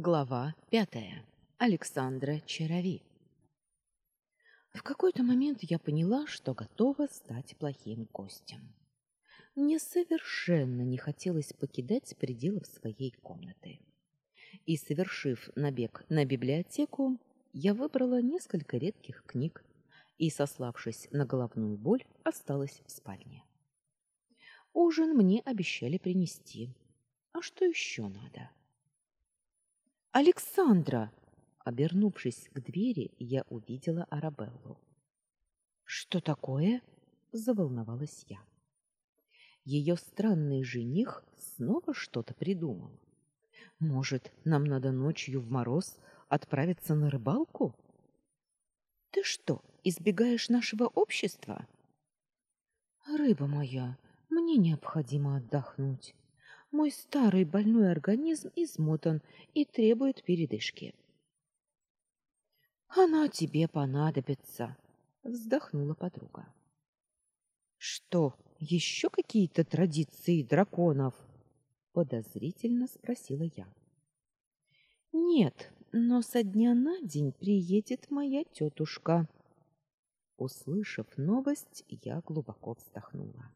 Глава пятая. Александра Чарови. В какой-то момент я поняла, что готова стать плохим гостем. Мне совершенно не хотелось покидать пределов своей комнаты. И, совершив набег на библиотеку, я выбрала несколько редких книг и, сославшись на головную боль, осталась в спальне. Ужин мне обещали принести. А что еще надо? Александра, обернувшись к двери, я увидела Арабеллу. Что такое? заволновалась я. Ее странный жених снова что-то придумал. Может, нам надо ночью в мороз отправиться на рыбалку? Ты что, избегаешь нашего общества? Рыба моя, мне необходимо отдохнуть. Мой старый больной организм измотан и требует передышки. Она тебе понадобится, вздохнула подруга. Что, еще какие-то традиции драконов? подозрительно спросила я. Нет, но со дня на день приедет моя тетушка. Услышав новость, я глубоко вздохнула.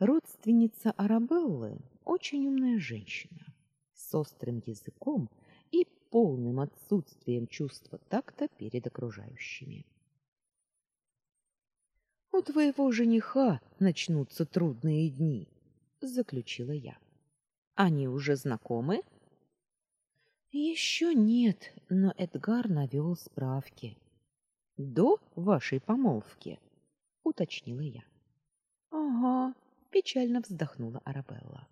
Родственница Арабеллы очень умная женщина с острым языком и полным отсутствием чувства такта перед окружающими. У твоего жениха начнутся трудные дни, заключила я. Они уже знакомы? Еще нет, но Эдгар навел справки. До вашей помолвки, уточнила я. Ага, печально вздохнула Арабелла.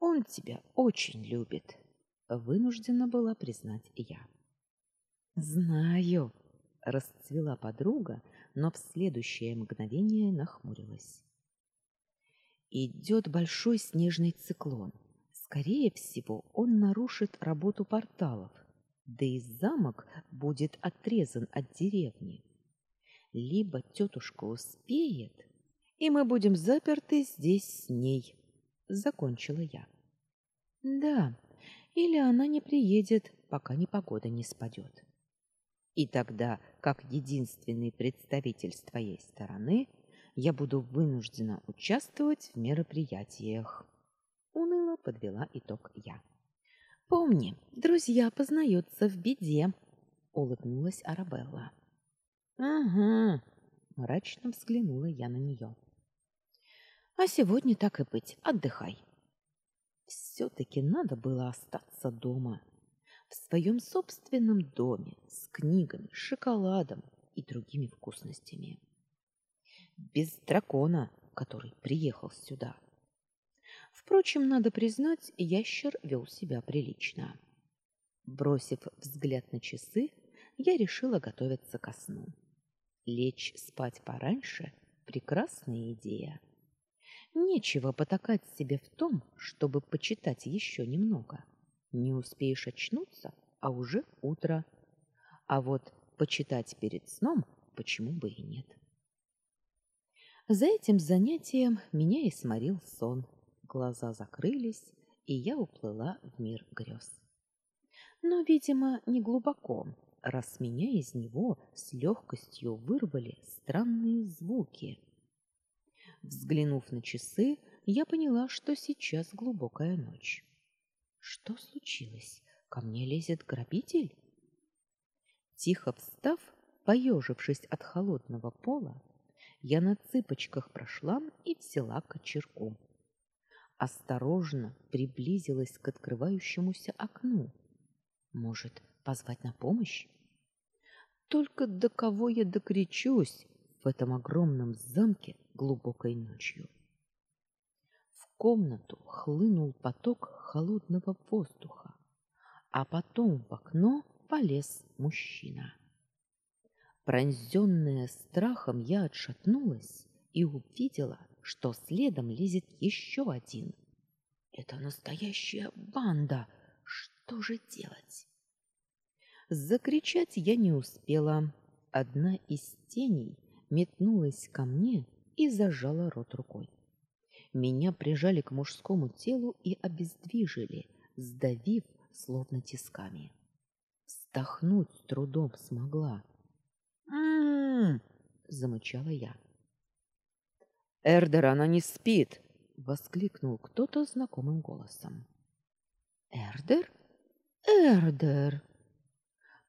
Он тебя очень любит, вынуждена была признать я. Знаю, расцвела подруга, но в следующее мгновение нахмурилась. Идет большой снежный циклон. Скорее всего, он нарушит работу порталов, да и замок будет отрезан от деревни. Либо тетушка успеет, и мы будем заперты здесь с ней, закончила я. Да, или она не приедет, пока непогода не спадет. И тогда, как единственный представитель с твоей стороны, я буду вынуждена участвовать в мероприятиях. Уныло подвела итог я. Помни, друзья познаются в беде, улыбнулась Арабелла. Ага, мрачно взглянула я на нее. А сегодня так и быть, отдыхай. все таки надо было остаться дома, в своем собственном доме, с книгами, шоколадом и другими вкусностями. Без дракона, который приехал сюда. Впрочем, надо признать, ящер вел себя прилично. Бросив взгляд на часы, я решила готовиться ко сну. Лечь спать пораньше прекрасная идея. Нечего потакать себе в том, чтобы почитать еще немного. Не успеешь очнуться, а уже утро. А вот почитать перед сном почему бы и нет. За этим занятием меня и сморил сон. Глаза закрылись, и я уплыла в мир грез. Но, видимо, не глубоко, раз меня из него с легкостью вырвали странные звуки. Взглянув на часы, я поняла, что сейчас глубокая ночь. Что случилось? Ко мне лезет грабитель? Тихо встав, поежившись от холодного пола, я на цыпочках прошла и взяла кочерку. Осторожно приблизилась к открывающемуся окну. Может, позвать на помощь? Только до кого я докричусь в этом огромном замке глубокой ночью. В комнату хлынул поток холодного воздуха, а потом в окно полез мужчина. Пронзенная страхом, я отшатнулась и увидела, что следом лезет еще один. Это настоящая банда. Что же делать? Закричать я не успела. Одна из теней метнулась ко мне и зажала рот рукой. Меня прижали к мужскому телу и обездвижили, сдавив словно тисками. Вздохнуть трудом смогла. «М-м-м!» замычала я. «Эрдер, она не спит!» — воскликнул кто-то знакомым голосом. «Эрдер? Эрдер!»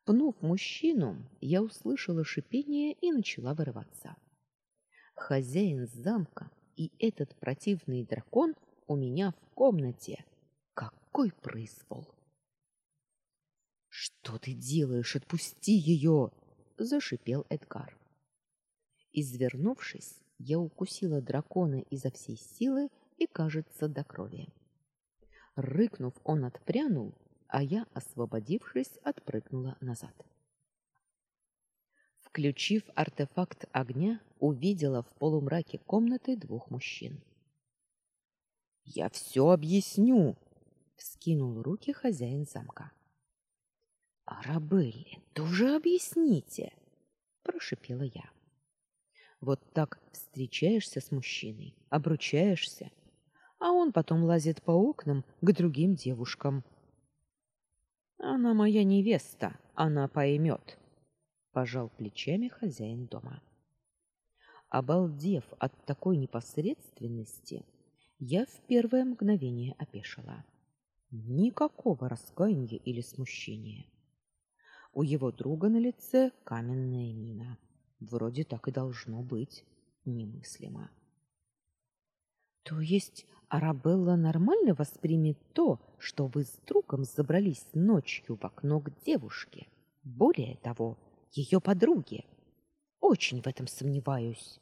Пнув мужчину, я услышала шипение и начала вырываться. Хозяин замка и этот противный дракон у меня в комнате. Какой произвол! Что ты делаешь? Отпусти ее! зашипел Эдгар. Извернувшись, я укусила дракона изо всей силы и, кажется, до крови. Рыкнув, он отпрянул, а я, освободившись, отпрыгнула назад. Включив артефакт огня, увидела в полумраке комнаты двух мужчин. Я все объясню, вскинул руки хозяин замка. Арабелли, тоже объясните, прошипела я. Вот так встречаешься с мужчиной, обручаешься, а он потом лазит по окнам к другим девушкам. Она моя невеста, она поймет, пожал плечами хозяин дома. Обалдев от такой непосредственности, я в первое мгновение опешила. Никакого раскаяния или смущения. У его друга на лице каменная мина. Вроде так и должно быть. Немыслимо. То есть Арабелла нормально воспримет то, что вы с другом забрались ночью в окно к девушке. Более того, ее подруге. Очень в этом сомневаюсь.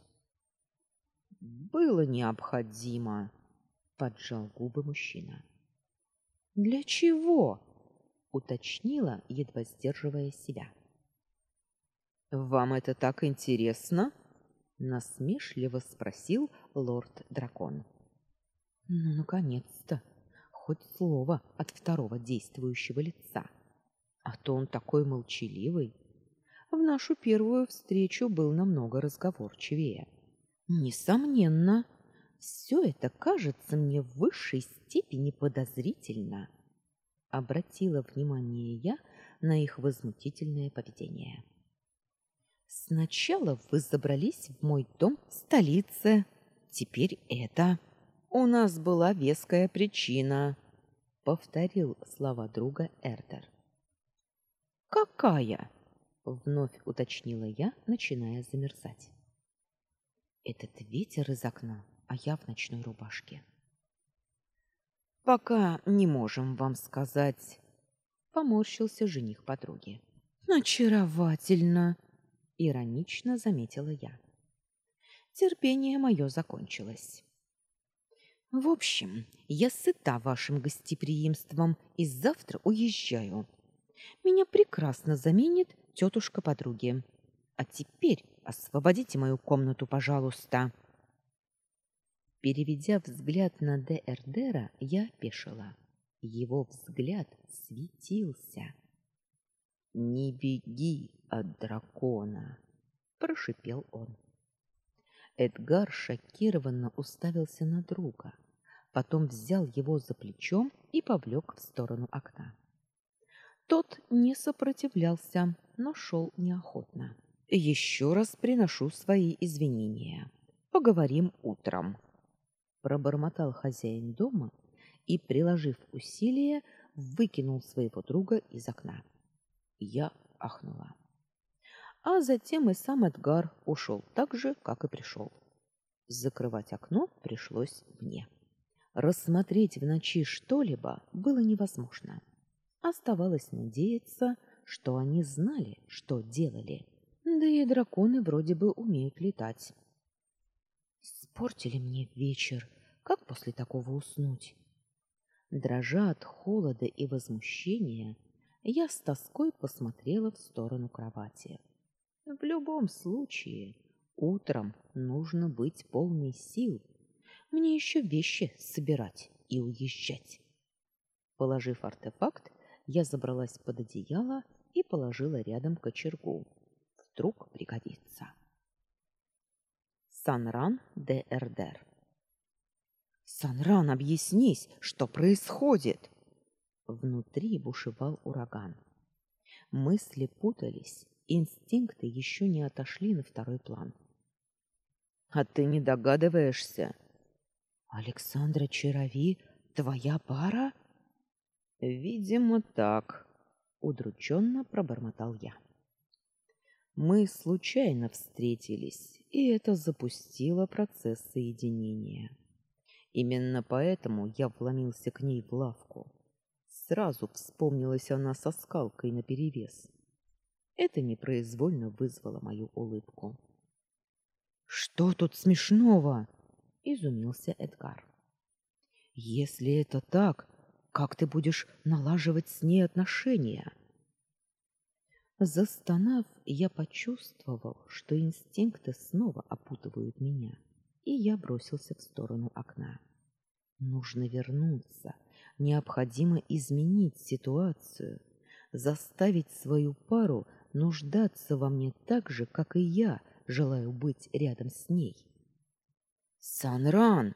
Было необходимо, поджал губы мужчина. Для чего? уточнила, едва сдерживая себя. Вам это так интересно? насмешливо спросил лорд-дракон. Ну, наконец-то, хоть слово от второго действующего лица. А то он такой молчаливый. В нашу первую встречу был намного разговорчивее. Несомненно, все это кажется мне в высшей степени подозрительно. Обратила внимание я на их возмутительное поведение. Сначала вы забрались в мой дом в столице, теперь это. У нас была веская причина, повторил слова друга Эрдер. Какая? вновь уточнила я, начиная замерзать. Этот ветер из окна, а я в ночной рубашке. Пока не можем вам сказать, поморщился жених подруги. Очаровательно, иронично заметила я. Терпение мое закончилось. В общем, я сыта вашим гостеприимством и завтра уезжаю. Меня прекрасно заменит тетушка подруги. А теперь освободите мою комнату, пожалуйста. Переведя взгляд на Д'Эрдера, я опешила. Его взгляд светился. «Не беги от дракона!» — прошипел он. Эдгар шокированно уставился на друга, потом взял его за плечом и повлек в сторону окна. Тот не сопротивлялся, но шел неохотно. «Еще раз приношу свои извинения. Поговорим утром», — пробормотал хозяин дома и, приложив усилия, выкинул своего друга из окна. Я ахнула. А затем и сам Эдгар ушел так же, как и пришел. Закрывать окно пришлось мне. Рассмотреть в ночи что-либо было невозможно. Оставалось надеяться, что они знали, что делали. Да и драконы вроде бы умеют летать. Испортили мне вечер. Как после такого уснуть? Дрожа от холода и возмущения, я с тоской посмотрела в сторону кровати. В любом случае, утром нужно быть полной сил. Мне еще вещи собирать и уезжать. Положив артефакт, я забралась под одеяло и положила рядом кочергу. Вдруг пригодится. Санран де Эрдер. Санран, объяснись, что происходит? Внутри бушевал ураган. Мысли путались, инстинкты еще не отошли на второй план. А ты не догадываешься? Александра Чарови твоя пара? Видимо, так, удрученно пробормотал я. Мы случайно встретились, и это запустило процесс соединения. Именно поэтому я вломился к ней в лавку. Сразу вспомнилась она со скалкой наперевес. Это непроизвольно вызвало мою улыбку. Что тут смешного? изумился Эдгар. Если это так, как ты будешь налаживать с ней отношения? Застонав, я почувствовал, что инстинкты снова опутывают меня, и я бросился в сторону окна. Нужно вернуться, необходимо изменить ситуацию, заставить свою пару нуждаться во мне так же, как и я желаю быть рядом с ней. Санран!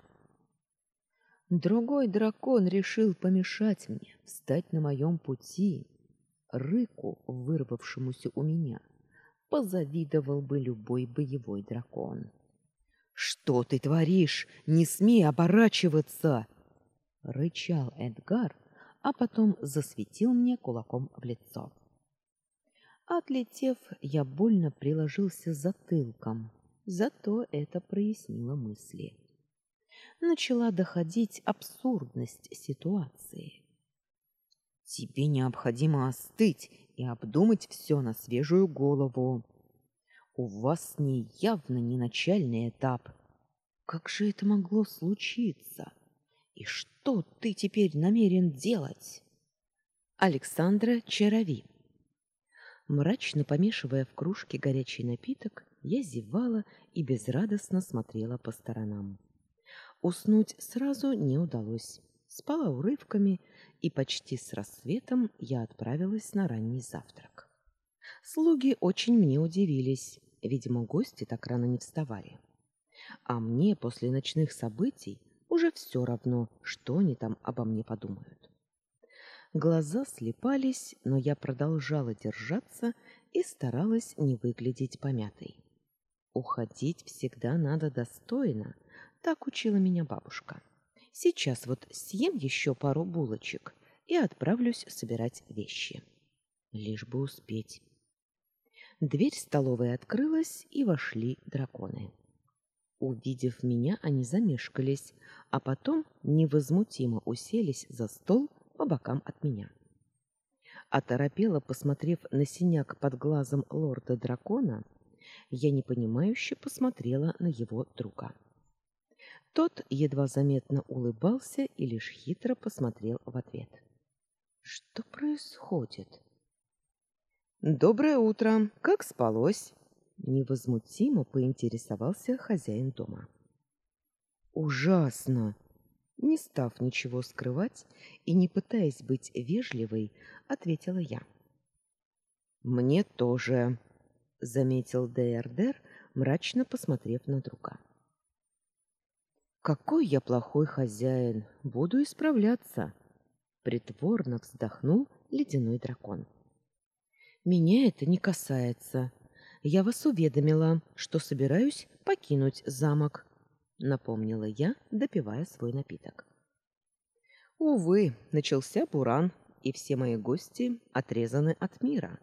Другой дракон решил помешать мне, встать на моем пути. Рыку, вырвавшемуся у меня, позавидовал бы любой боевой дракон. Что ты творишь? Не смей оборачиваться, рычал Эдгар, а потом засветил мне кулаком в лицо. Отлетев, я больно приложился затылком, зато это прояснило мысли. Начала доходить абсурдность ситуации. Тебе необходимо остыть и обдумать все на свежую голову. У вас с ней явно не начальный этап. Как же это могло случиться? И что ты теперь намерен делать? Александра Чарови. Мрачно помешивая в кружке горячий напиток, я зевала и безрадостно смотрела по сторонам. Уснуть сразу не удалось спала урывками, и почти с рассветом я отправилась на ранний завтрак. Слуги очень мне удивились, видимо, гости так рано не вставали. А мне после ночных событий уже все равно, что они там обо мне подумают. Глаза слепались, но я продолжала держаться и старалась не выглядеть помятой. Уходить всегда надо достойно, так учила меня бабушка. Сейчас вот съем еще пару булочек и отправлюсь собирать вещи. Лишь бы успеть. Дверь столовой открылась, и вошли драконы. Увидев меня, они замешкались, а потом невозмутимо уселись за стол по бокам от меня. Оторопела, посмотрев на синяк под глазом лорда-дракона, я непонимающе посмотрела на его друга. Тот едва заметно улыбался и лишь хитро посмотрел в ответ. Что происходит? Доброе утро. Как спалось? невозмутимо поинтересовался хозяин дома. Ужасно. Не став ничего скрывать и не пытаясь быть вежливой, ответила я. Мне тоже, заметил Дейрдер, мрачно посмотрев на друга. Какой я плохой хозяин, буду исправляться, притворно вздохнул ледяной дракон. Меня это не касается. Я вас уведомила, что собираюсь покинуть замок, напомнила я, допивая свой напиток. Увы, начался буран, и все мои гости отрезаны от мира.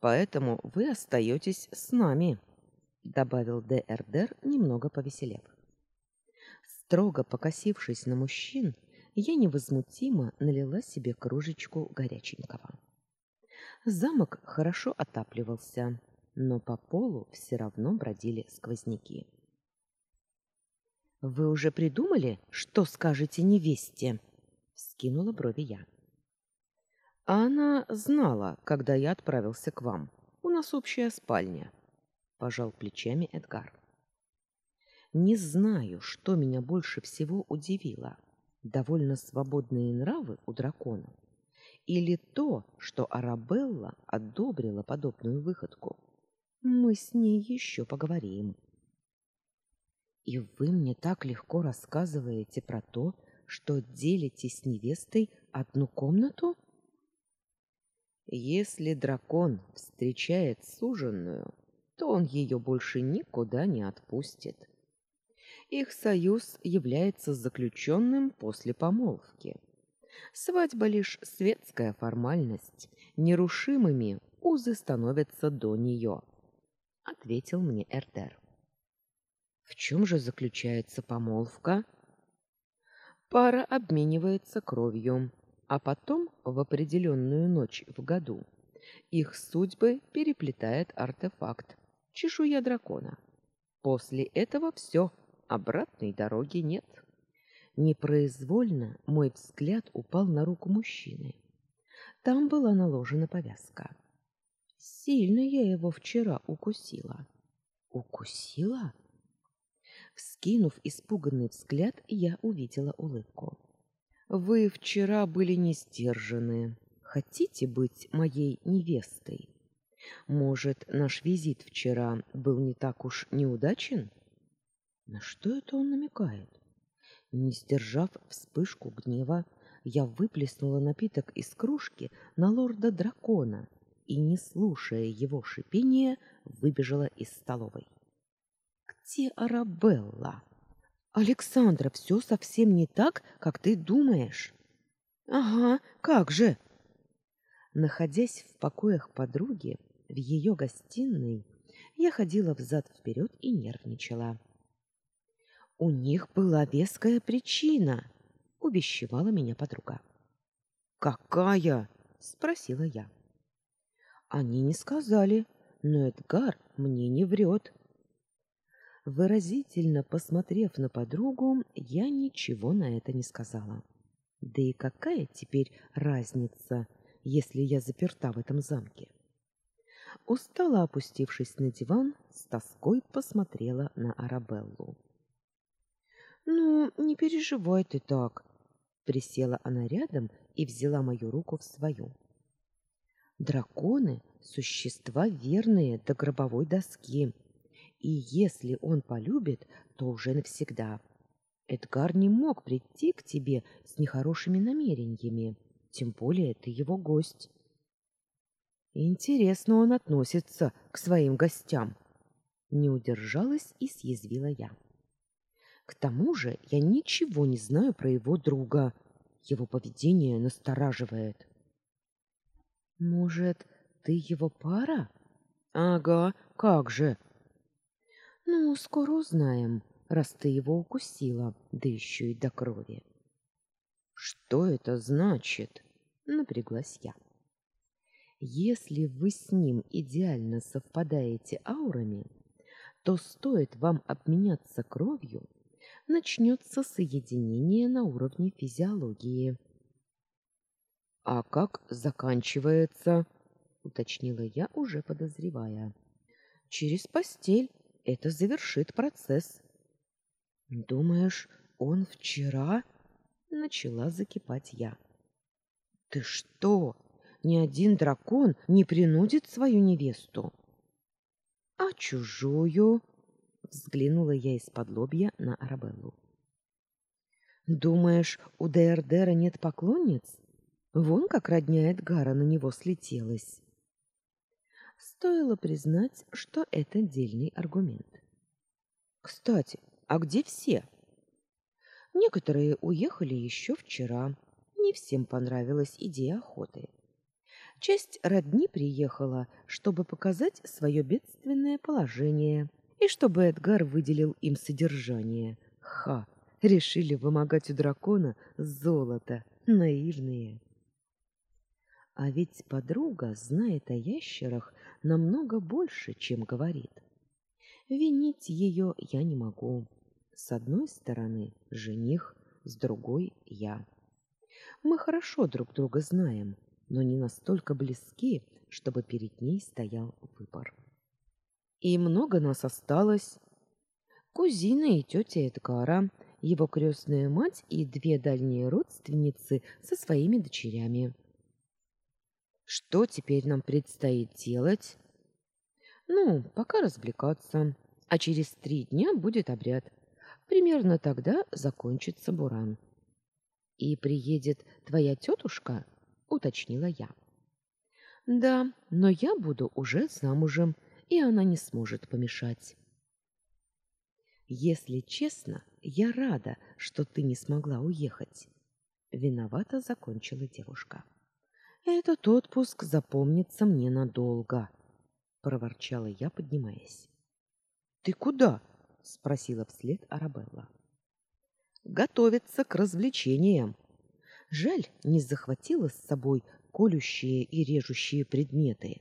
Поэтому вы остаетесь с нами, добавил ДРДР, немного повеселев. Строго покосившись на мужчин, я невозмутимо налила себе кружечку горяченького. Замок хорошо отапливался, но по полу все равно бродили сквозняки. Вы уже придумали, что скажете невесте? скинула брови я. А она знала, когда я отправился к вам. У нас общая спальня, пожал плечами Эдгар. Не знаю, что меня больше всего удивило. Довольно свободные нравы у дракона или то, что Арабелла одобрила подобную выходку. Мы с ней еще поговорим. И вы мне так легко рассказываете про то, что делитесь с невестой одну комнату? Если дракон встречает суженную, то он ее больше никуда не отпустит. Их союз является заключенным после помолвки. Свадьба лишь светская формальность, нерушимыми узы становятся до нее, — ответил мне Эртер. В чем же заключается помолвка? Пара обменивается кровью, а потом в определенную ночь в году их судьбы переплетает артефакт чешуя дракона. После этого все, обратной дороги нет. Непроизвольно мой взгляд упал на руку мужчины. Там была наложена повязка. Сильно я его вчера укусила. Укусила? Вскинув испуганный взгляд, я увидела улыбку. Вы вчера были не сдержаны. Хотите быть моей невестой? Может, наш визит вчера был не так уж неудачен? На что это он намекает? Не сдержав вспышку гнева, я выплеснула напиток из кружки на лорда дракона и, не слушая его шипения, выбежала из столовой где Арабелла? Александра, все совсем не так, как ты думаешь. Ага, как же? Находясь в покоях подруги, в ее гостиной, я ходила взад вперед и нервничала. У них была веская причина, увещевала меня подруга. Какая? спросила я. Они не сказали, но Эдгар мне не врет. Выразительно посмотрев на подругу, я ничего на это не сказала. Да и какая теперь разница, если я заперта в этом замке? Устало опустившись на диван, с тоской посмотрела на Арабеллу. Ну, не переживай ты так, присела она рядом и взяла мою руку в свою. Драконы существа верные до гробовой доски и если он полюбит, то уже навсегда. Эдгар не мог прийти к тебе с нехорошими намерениями, тем более ты его гость. Интересно он относится к своим гостям. Не удержалась и съязвила я. К тому же я ничего не знаю про его друга. Его поведение настораживает. Может, ты его пара? Ага, как же. Ну, скоро узнаем, раз ты его укусила, да еще и до крови. Что это значит? Напряглась я. Если вы с ним идеально совпадаете аурами, то стоит вам обменяться кровью, начнется соединение на уровне физиологии. А как заканчивается? уточнила я, уже подозревая. Через постель это завершит процесс. Думаешь, он вчера начала закипать я. Ты что? Ни один дракон не принудит свою невесту. А чужую? Взглянула я из-под лобья на Арабеллу. Думаешь, у ДРДРа нет поклонниц? Вон как родня Эдгара на него слетелась. Стоило признать, что это дельный аргумент. Кстати, а где все? Некоторые уехали еще вчера. Не всем понравилась идея охоты. Часть родни приехала, чтобы показать свое бедственное положение и чтобы Эдгар выделил им содержание. Ха! Решили вымогать у дракона золото. Наивные. А ведь подруга знает о ящерах намного больше, чем говорит. Винить ее я не могу. С одной стороны жених, с другой я. Мы хорошо друг друга знаем, но не настолько близки, чтобы перед ней стоял выбор. И много нас осталось. Кузина и тетя Эдгара, его крестная мать и две дальние родственницы со своими дочерями. Что теперь нам предстоит делать? Ну, пока развлекаться, а через три дня будет обряд. Примерно тогда закончится буран. И приедет твоя тетушка? уточнила я. Да, но я буду уже замужем, и она не сможет помешать. Если честно, я рада, что ты не смогла уехать. Виновато закончила девушка. Этот отпуск запомнится мне надолго, проворчала я, поднимаясь. Ты куда? спросила вслед Арабелла. Готовиться к развлечениям. Жаль, не захватила с собой колющие и режущие предметы.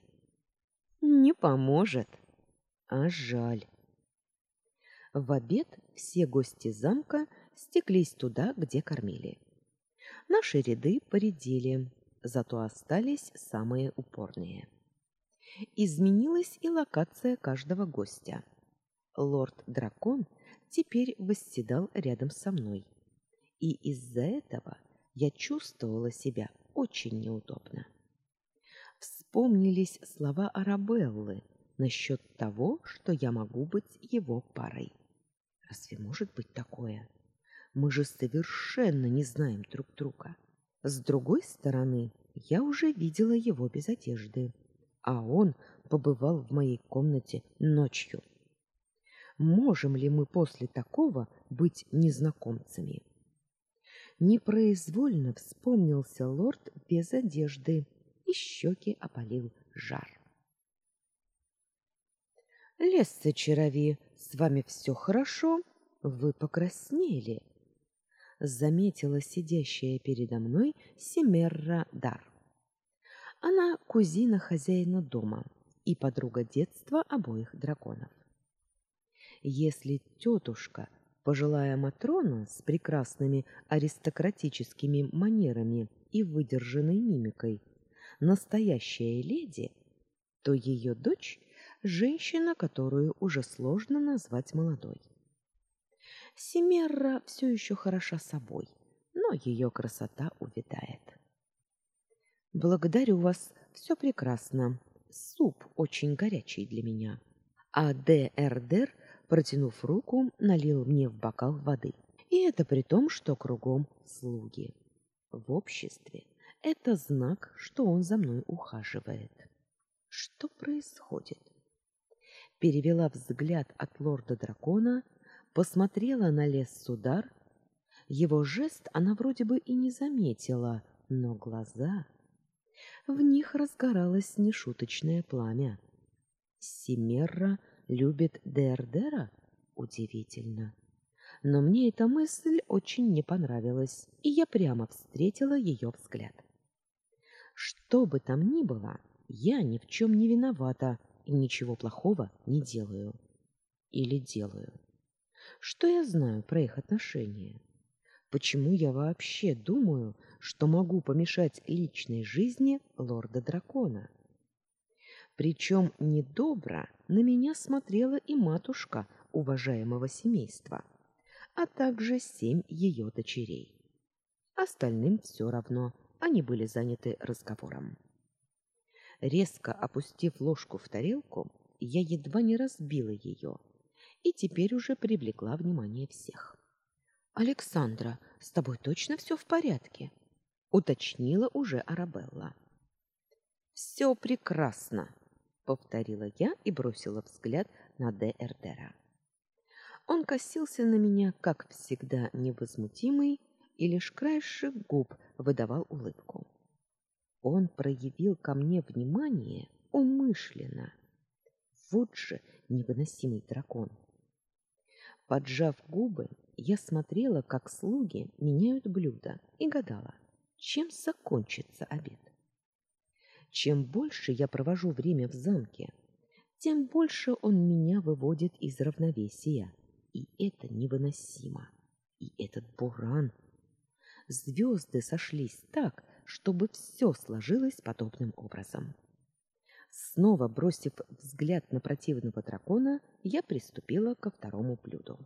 Не поможет. А жаль. В обед все гости замка стеклись туда, где кормили. Наши ряды поредели, зато остались самые упорные. Изменилась и локация каждого гостя. Лорд-дракон теперь восседал рядом со мной. И из-за этого я чувствовала себя очень неудобно. Вспомнились слова Арабеллы насчет того, что я могу быть его парой. Разве может быть такое? Мы же совершенно не знаем друг друга. С другой стороны, я уже видела его без одежды, а он побывал в моей комнате ночью. Можем ли мы после такого быть незнакомцами? Непроизвольно вспомнился лорд без одежды, и щеки опалил жар. Лесса Чарови, с вами все хорошо? Вы покраснели, заметила сидящая передо мной Семерра Дар. Она кузина хозяина дома и подруга детства обоих драконов. Если тетушка, пожилая матрона с прекрасными аристократическими манерами и выдержанной мимикой, настоящая леди, то ее дочь женщина, которую уже сложно назвать молодой. Семерра все еще хороша собой, но ее красота увядает. Благодарю вас, все прекрасно. Суп очень горячий для меня. А ДРДР, протянув руку, налил мне в бокал воды. И это при том, что кругом слуги. В обществе это знак, что он за мной ухаживает. Что происходит? перевела взгляд от лорда-дракона, посмотрела на лес Судар. Его жест она вроде бы и не заметила, но глаза... В них разгоралось нешуточное пламя. Семерра любит Дердера? Удивительно. Но мне эта мысль очень не понравилась, и я прямо встретила ее взгляд. Что бы там ни было, я ни в чем не виновата, и ничего плохого не делаю. Или делаю. Что я знаю про их отношения? Почему я вообще думаю, что могу помешать личной жизни лорда-дракона? Причем недобро на меня смотрела и матушка уважаемого семейства, а также семь ее дочерей. Остальным все равно, они были заняты разговором. Резко опустив ложку в тарелку, я едва не разбила ее и теперь уже привлекла внимание всех. Александра, с тобой точно все в порядке? уточнила уже Арабелла. «Все прекрасно, повторила я и бросила взгляд на Д'Эрдера. Он косился на меня, как всегда, невозмутимый, и лишь краешек губ выдавал улыбку. Он проявил ко мне внимание умышленно. Вот же невыносимый дракон. Поджав губы, я смотрела, как слуги меняют блюда, и гадала, чем закончится обед. Чем больше я провожу время в замке, тем больше он меня выводит из равновесия, и это невыносимо. И этот буран. Звезды сошлись так, чтобы все сложилось подобным образом. Снова бросив взгляд на противного дракона, я приступила ко второму блюду.